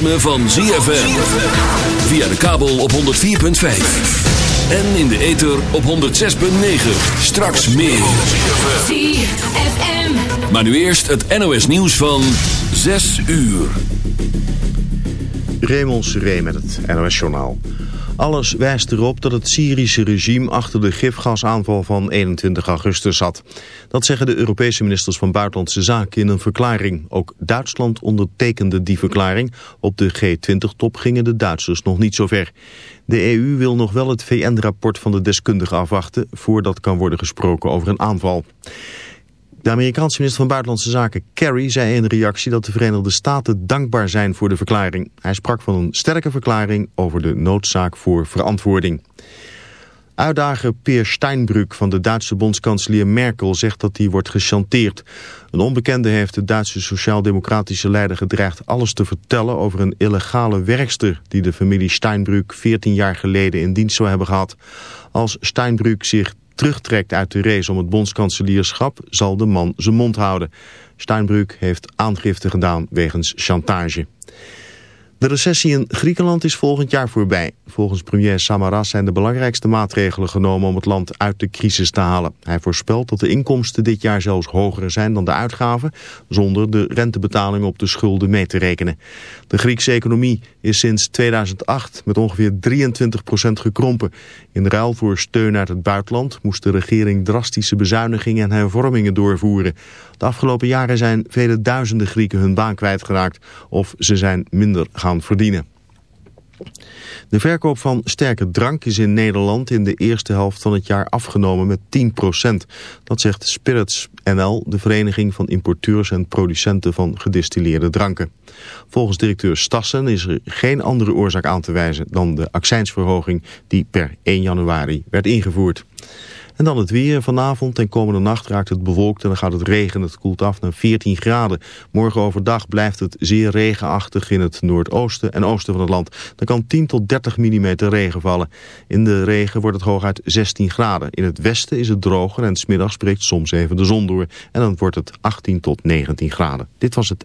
ritme van ZFM. Via de kabel op 104.5. En in de ether op 106.9. Straks meer. ZFM. Maar nu eerst het NOS nieuws van 6 uur. Raymond Seré met het NOS-journaal. Alles wijst erop dat het Syrische regime achter de gifgasaanval van 21 augustus zat. Dat zeggen de Europese ministers van Buitenlandse Zaken in een verklaring. Ook Duitsland ondertekende die verklaring. Op de G20-top gingen de Duitsers nog niet zo ver. De EU wil nog wel het VN-rapport van de deskundigen afwachten... voordat kan worden gesproken over een aanval. De Amerikaanse minister van Buitenlandse Zaken Kerry zei in reactie dat de Verenigde Staten dankbaar zijn voor de verklaring. Hij sprak van een sterke verklaring over de noodzaak voor verantwoording. Uitdager Peer Steinbrück van de Duitse bondskanselier Merkel zegt dat hij wordt gechanteerd. Een onbekende heeft de Duitse sociaal-democratische leider gedreigd alles te vertellen over een illegale werkster die de familie Steinbrück 14 jaar geleden in dienst zou hebben gehad. Als Steinbrück zich terugtrekt uit de race om het bondskanselierschap, zal de man zijn mond houden. Steinbrück heeft aangifte gedaan wegens chantage. De recessie in Griekenland is volgend jaar voorbij. Volgens premier Samaras zijn de belangrijkste maatregelen genomen om het land uit de crisis te halen. Hij voorspelt dat de inkomsten dit jaar zelfs hoger zijn dan de uitgaven, zonder de rentebetalingen op de schulden mee te rekenen. De Griekse economie is sinds 2008 met ongeveer 23% gekrompen. In ruil voor steun uit het buitenland moest de regering drastische bezuinigingen en hervormingen doorvoeren. De afgelopen jaren zijn vele duizenden Grieken hun baan kwijtgeraakt of ze zijn minder gaan verdienen. De verkoop van sterke drank is in Nederland in de eerste helft van het jaar afgenomen met 10%. Dat zegt Spirits NL, de vereniging van importeurs en producenten van gedistilleerde dranken. Volgens directeur Stassen is er geen andere oorzaak aan te wijzen dan de accijnsverhoging die per 1 januari werd ingevoerd. En dan het weer. Vanavond en komende nacht raakt het bewolkt en dan gaat het regenen. Het koelt af naar 14 graden. Morgen overdag blijft het zeer regenachtig in het noordoosten en oosten van het land. Er kan 10 tot 30 mm regen vallen. In de regen wordt het hooguit 16 graden. In het westen is het droger en smiddags breekt soms even de zon door. En dan wordt het 18 tot 19 graden. Dit was het.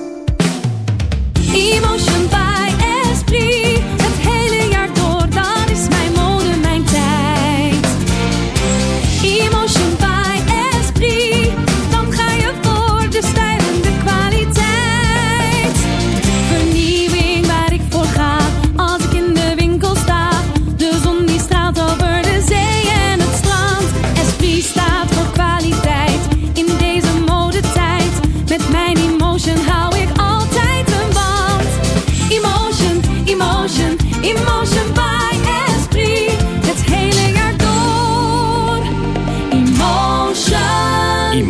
Emotion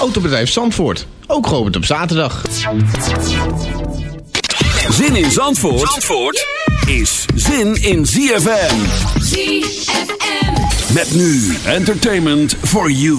Autobedrijf Zandvoort, ook geopend op zaterdag. Zin in Zandvoort, Zandvoort is zin in ZFM. ZFM. Met nu entertainment for you.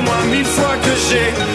shit.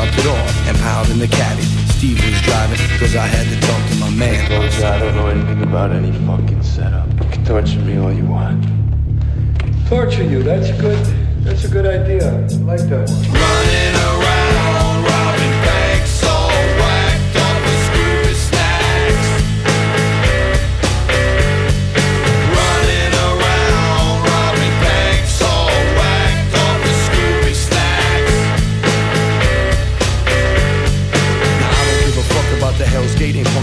dropped it off and piled in the caddy. Steve was driving, cause I had to talk to my man. I don't know anything about any fucking setup. You can torture me all you want. Torture you, that's good. That's a good idea. I like that one. Running around.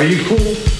Are you cool?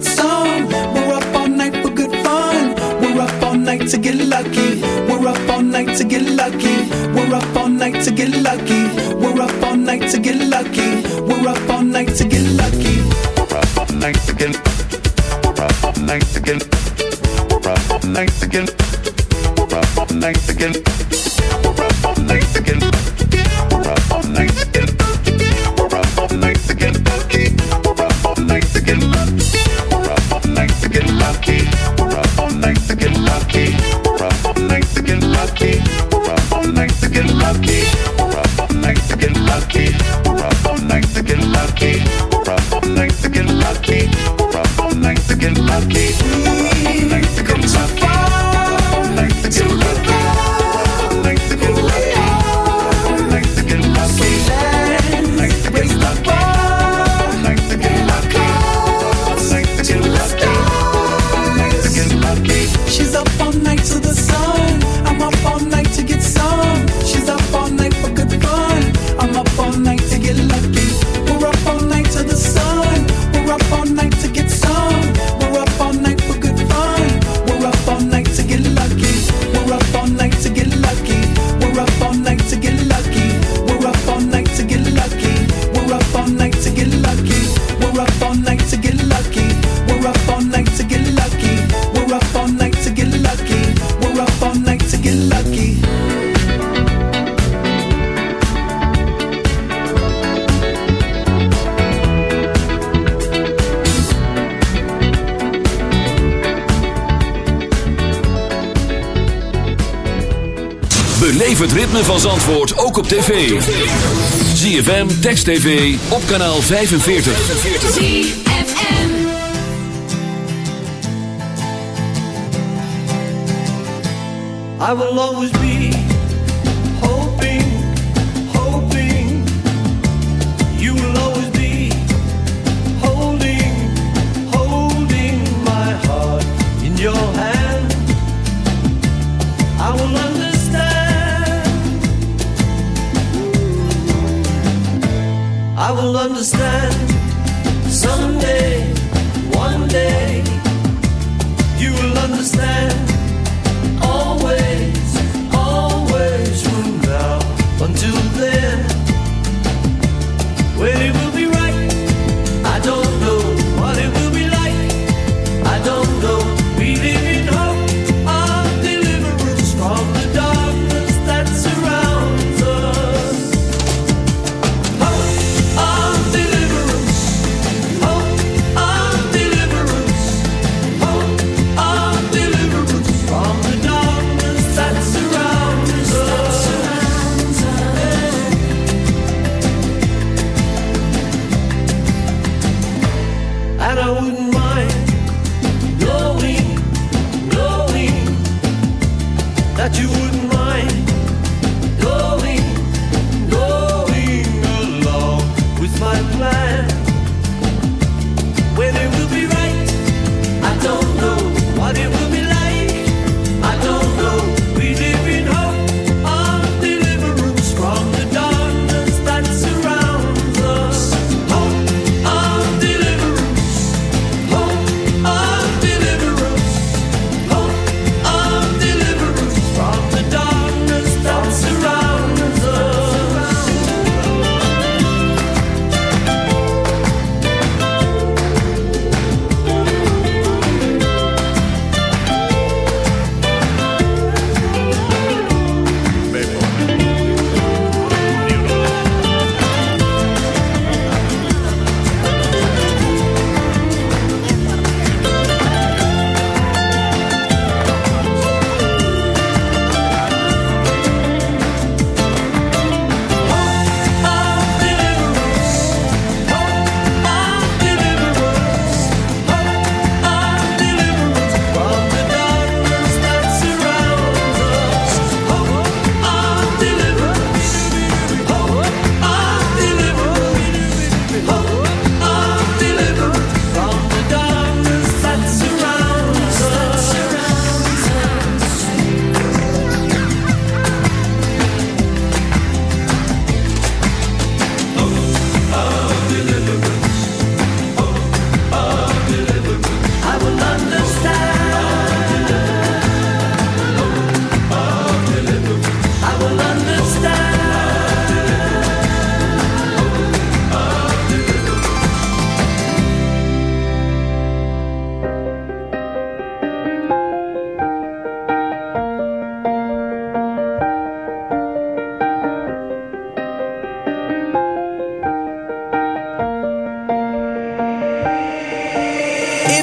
favorite song. We're up all night for good fun. We're up all night to get lucky. We're up all night to get lucky. We're up all night to get lucky. We're up all night to get lucky. We're up all night to get lucky. We're up all night to get Beleef het ritme van Zandvoort ook op tv. ZFM, Text TV, op kanaal 45. I will always be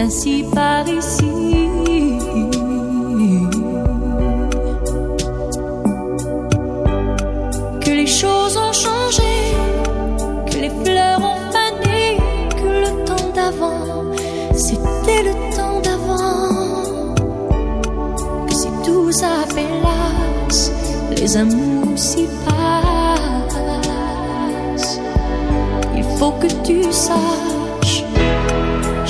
Ainsi par ici. Que les choses ont changé, que les fleurs ont fané, que le temps d'avant, c'était le temps d'avant. Que si tout s'appelasse, les amours s'y passent. Il faut que tu saches